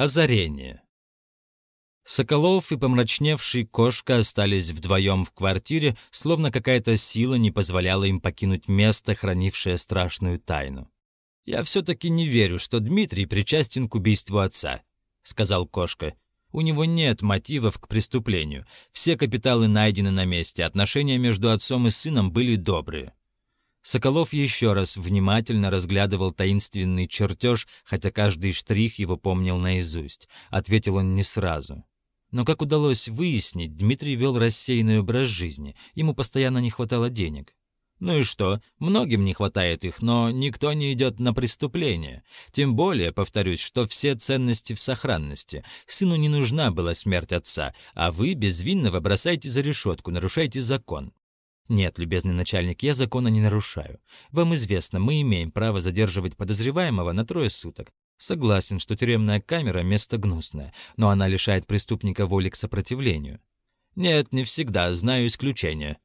Озарение. Соколов и помрачневший кошка остались вдвоем в квартире, словно какая-то сила не позволяла им покинуть место, хранившее страшную тайну. «Я все-таки не верю, что Дмитрий причастен к убийству отца», — сказал кошка. «У него нет мотивов к преступлению. Все капиталы найдены на месте, отношения между отцом и сыном были добрые. Соколов еще раз внимательно разглядывал таинственный чертеж, хотя каждый штрих его помнил наизусть. Ответил он не сразу. Но, как удалось выяснить, Дмитрий вел рассеянный образ жизни, ему постоянно не хватало денег. Ну и что? Многим не хватает их, но никто не идет на преступление. Тем более, повторюсь, что все ценности в сохранности. Сыну не нужна была смерть отца, а вы безвинного бросаете за решетку, нарушаете закон. «Нет, любезный начальник, я закона не нарушаю. Вам известно, мы имеем право задерживать подозреваемого на трое суток. Согласен, что тюремная камера — место гнусное, но она лишает преступника воли к сопротивлению. Нет, не всегда, знаю исключения.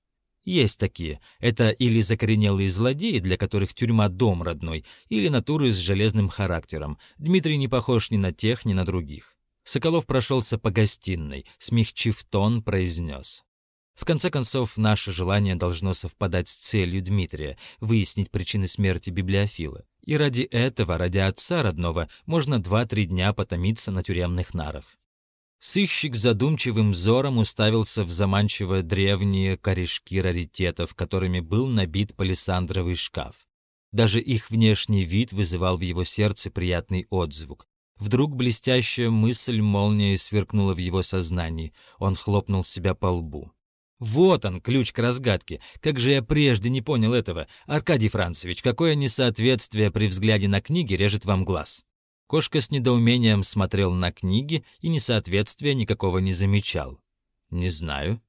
Есть такие. Это или закоренелые злодеи, для которых тюрьма — дом родной, или натуры с железным характером. Дмитрий не похож ни на тех, ни на других. Соколов прошелся по гостиной, смягчив тон, произнес. В конце концов, наше желание должно совпадать с целью Дмитрия — выяснить причины смерти библиофила. И ради этого, ради отца родного, можно два-три дня потомиться на тюремных нарах. Сыщик задумчивым взором уставился в заманчиво древние корешки раритетов, которыми был набит палисандровый шкаф. Даже их внешний вид вызывал в его сердце приятный отзвук. Вдруг блестящая мысль молнией сверкнула в его сознании. Он хлопнул себя по лбу. Вот он, ключ к разгадке. Как же я прежде не понял этого. Аркадий Францевич, какое несоответствие при взгляде на книги режет вам глаз? Кошка с недоумением смотрел на книги и несоответствия никакого не замечал. «Не знаю».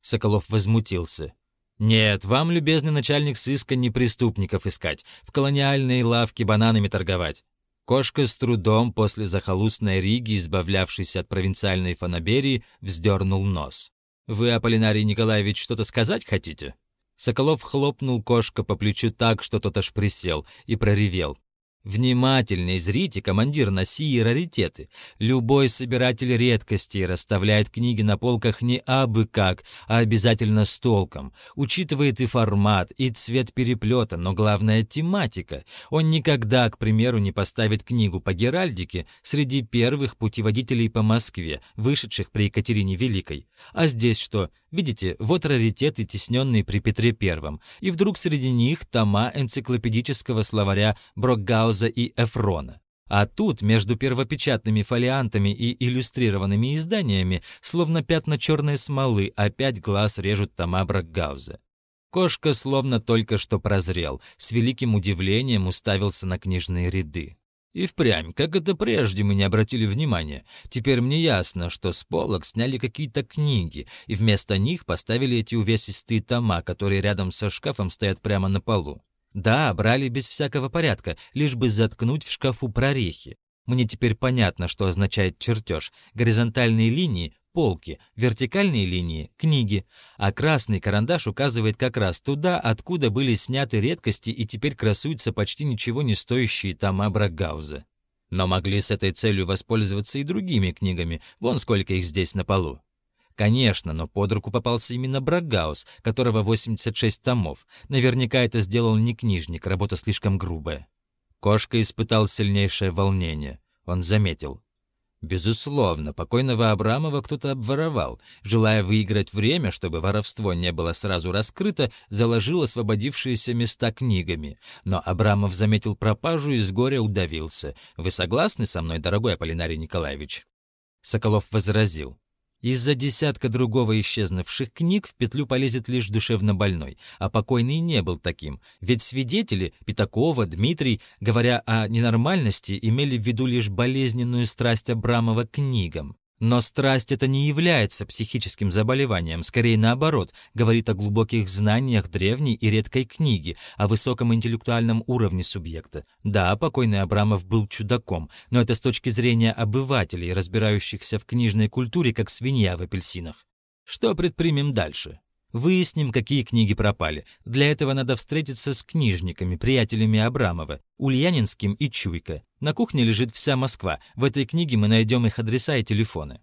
Соколов возмутился. «Нет, вам, любезный начальник сыска, не преступников искать, в колониальной лавке бананами торговать». Кошка с трудом после захолустной Риги, избавлявшись от провинциальной фанаберии, вздернул нос. «Вы, Аполлинарий Николаевич, что-то сказать хотите?» Соколов хлопнул кошка по плечу так, что тот аж присел, и проревел. Внимательней зрите, командир, на сии раритеты. Любой собиратель редкостей расставляет книги на полках не абы как, а обязательно с толком. Учитывает и формат, и цвет переплета, но главное — тематика. Он никогда, к примеру, не поставит книгу по Геральдике среди первых путеводителей по Москве, вышедших при Екатерине Великой. А здесь что? Видите, вот раритеты, тесненные при Петре Первом. И вдруг среди них тома энциклопедического словаря Брокгауза и Эфрона. А тут, между первопечатными фолиантами и иллюстрированными изданиями, словно пятна черной смолы, опять глаз режут тома Брокгауза. Кошка словно только что прозрел, с великим удивлением уставился на книжные ряды. И впрямь, как это прежде мы не обратили внимания. Теперь мне ясно, что с полок сняли какие-то книги, и вместо них поставили эти увесистые тома, которые рядом со шкафом стоят прямо на полу. Да, брали без всякого порядка, лишь бы заткнуть в шкафу прорехи. Мне теперь понятно, что означает чертеж. Горизонтальные линии полки, вертикальные линии — книги, а красный карандаш указывает как раз туда, откуда были сняты редкости и теперь красуются почти ничего не стоящие тома Брагауза. Но могли с этой целью воспользоваться и другими книгами, вон сколько их здесь на полу. Конечно, но под руку попался именно Брагаус, которого 86 томов. Наверняка это сделал не книжник, работа слишком грубая. Кошка испытал сильнейшее волнение. Он заметил. Безусловно, покойного Абрамова кто-то обворовал. Желая выиграть время, чтобы воровство не было сразу раскрыто, заложил освободившиеся места книгами. Но Абрамов заметил пропажу и с горя удавился. Вы согласны со мной, дорогой Аполлинарий Николаевич? Соколов возразил. Из-за десятка другого исчезнувших книг в петлю полезет лишь душевно больной, а покойный не был таким. Ведь свидетели, Пятакова, Дмитрий, говоря о ненормальности, имели в виду лишь болезненную страсть Абрамова к книгам. Но страсть это не является психическим заболеванием, скорее наоборот, говорит о глубоких знаниях древней и редкой книги, о высоком интеллектуальном уровне субъекта. Да, покойный Абрамов был чудаком, но это с точки зрения обывателей, разбирающихся в книжной культуре, как свинья в апельсинах. Что предпримем дальше? Выясним, какие книги пропали. Для этого надо встретиться с книжниками, приятелями Абрамова, Ульянинским и Чуйко. На кухне лежит вся Москва. В этой книге мы найдем их адреса и телефоны.